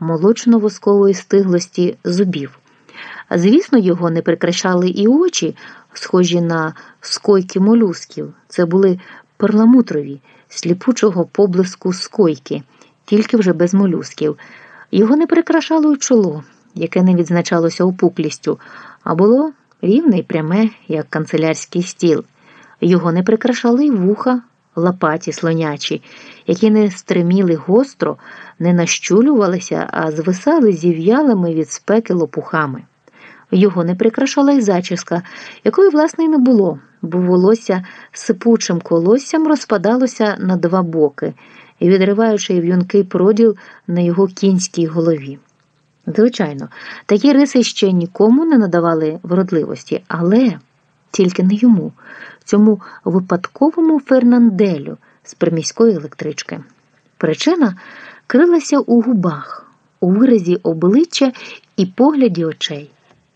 молочно-воскової стиглості зубів. Звісно, його не прикрашали і очі, схожі на скойки молюсків. Це були перламутрові, сліпучого поблиску скойки, тільки вже без молюсків. Його не прикрашало й чоло, яке не відзначалося опуклістю, а було рівне й пряме, як канцелярський стіл. Його не прикрашали й вуха, лопаті слонячі, які не стриміли гостро, не нащулювалися, а звисали зів'ялими від спеки лопухами. Його не прикрашала й зачіска, якої, власне, й не було, бо волосся сипучим колоссям розпадалося на два боки, відриваючи в'юнкий проділ на його кінській голові. Звичайно, такі риси ще нікому не надавали вродливості, але тільки не йому, цьому випадковому Фернанделю з приміської електрички. Причина крилася у губах, у виразі обличчя і погляді очей.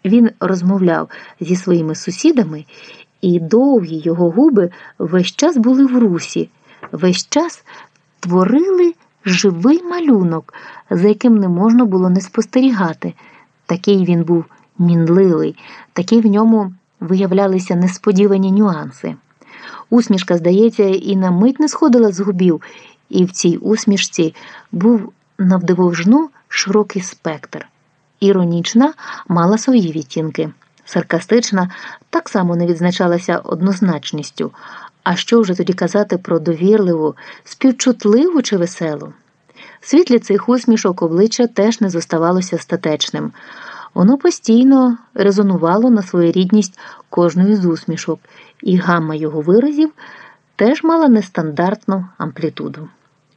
Він розмовляв зі своїми сусідами, і довгі його губи весь час були в русі, весь час творили живий малюнок, за яким не можна було не спостерігати. Такий він був мінливий, такі в ньому виявлялися несподівані нюанси. Усмішка, здається, і на мить не сходила з губів, і в цій усмішці був навдивовжну широкий спектр. Іронічна мала свої відтінки, саркастична так само не відзначалася однозначністю. А що вже тоді казати про довірливу, співчутливу чи веселу? Світлі цих усмішок обличчя теж не зоставалося статечним. Воно постійно резонувало на своєрідність кожної з усмішок, і гамма його виразів теж мала нестандартну амплітуду.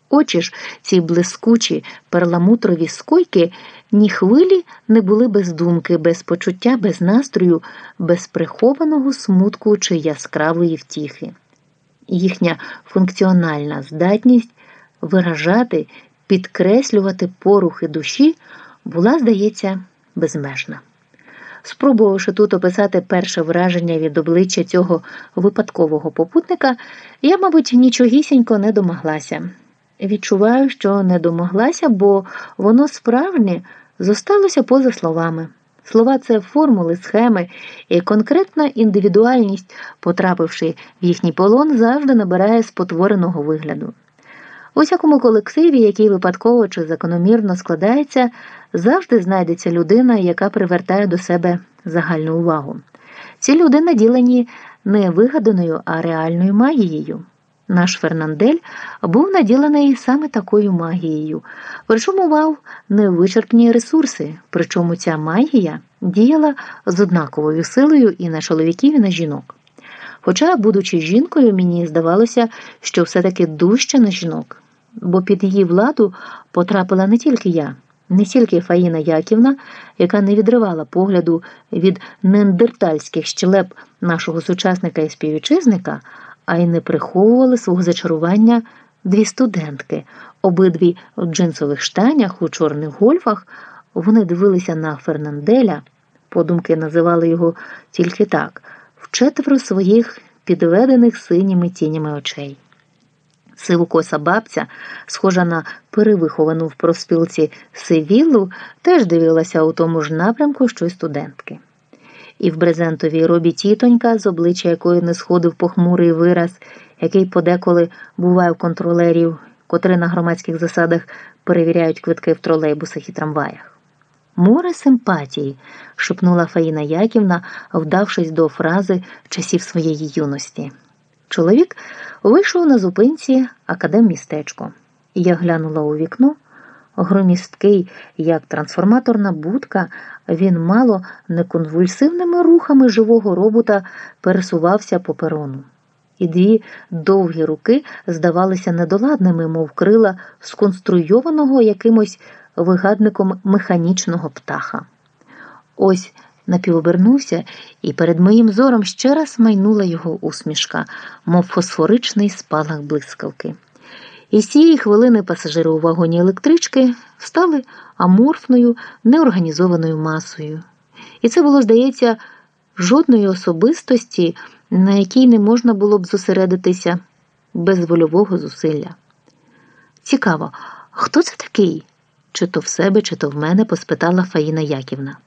Очі ж, ці блискучі перламутрові скойки, ні хвилі не були без думки, без почуття, без настрою, без прихованого смутку чи яскравої втіхи. Їхня функціональна здатність виражати, підкреслювати порухи душі була, здається, безмежна. Спробувавши тут описати перше враження від обличчя цього випадкового попутника, я, мабуть, нічогісінько не домоглася. Відчуваю, що не домоглася, бо воно справжнє зосталося поза словами. Слова це формули, схеми, і конкретна індивідуальність, потрапивши в їхній полон, завжди набирає спотвореного вигляду. У всякому колективі, який випадково чи закономірно складається, завжди знайдеться людина, яка привертає до себе загальну увагу. Ці люди наділені не вигаданою, а реальною магією. Наш Фернандель був наділений саме такою магією, причому мав невичерпні ресурси, причому ця магія діяла з однаковою силою і на чоловіків, і на жінок. Хоча, будучи жінкою, мені здавалося, що все-таки дужче на жінок, бо під її владу потрапила не тільки я, не тільки Фаїна Яківна, яка не відривала погляду від неандертальських щелеп нашого сучасника і співвітчизника, а й не приховували свого зачарування дві студентки, обидві в джинсових штанях у чорних гольфах. Вони дивилися на Фернанделя, подумки називали його тільки так, вчетверо своїх підведених синіми тінями очей. Сивокоса бабця, схожа на перевиховану в проспілці Сивіллу, теж дивилася у тому ж напрямку, що й студентки. І в брезентовій робі тітонька, з обличчя якої не сходив похмурий вираз, який подеколи буває у контролерів, котрі на громадських засадах перевіряють квитки в тролейбусах і трамваях. Море симпатії, шепнула Фаїна Яківна, вдавшись до фрази часів своєї юності. Чоловік вийшов на зупинці академмістечко. Я глянула у вікно. Громісткий, як трансформаторна будка, він мало неконвульсивними рухами живого робота пересувався по перону. І дві довгі руки здавалися недоладними, мов крила сконструйованого якимось вигадником механічного птаха. Ось напівобернувся, і перед моїм зором ще раз майнула його усмішка, мов фосфоричний спалах блискавки. І з цієї хвилини пасажири у вагоні електрички стали аморфною, неорганізованою масою. І це було, здається, жодної особистості, на якій не можна було б зосередитися без вольового зусилля. Цікаво, хто це такий? чи то в себе, чи то в мене, поспитала Фаїна Яківна.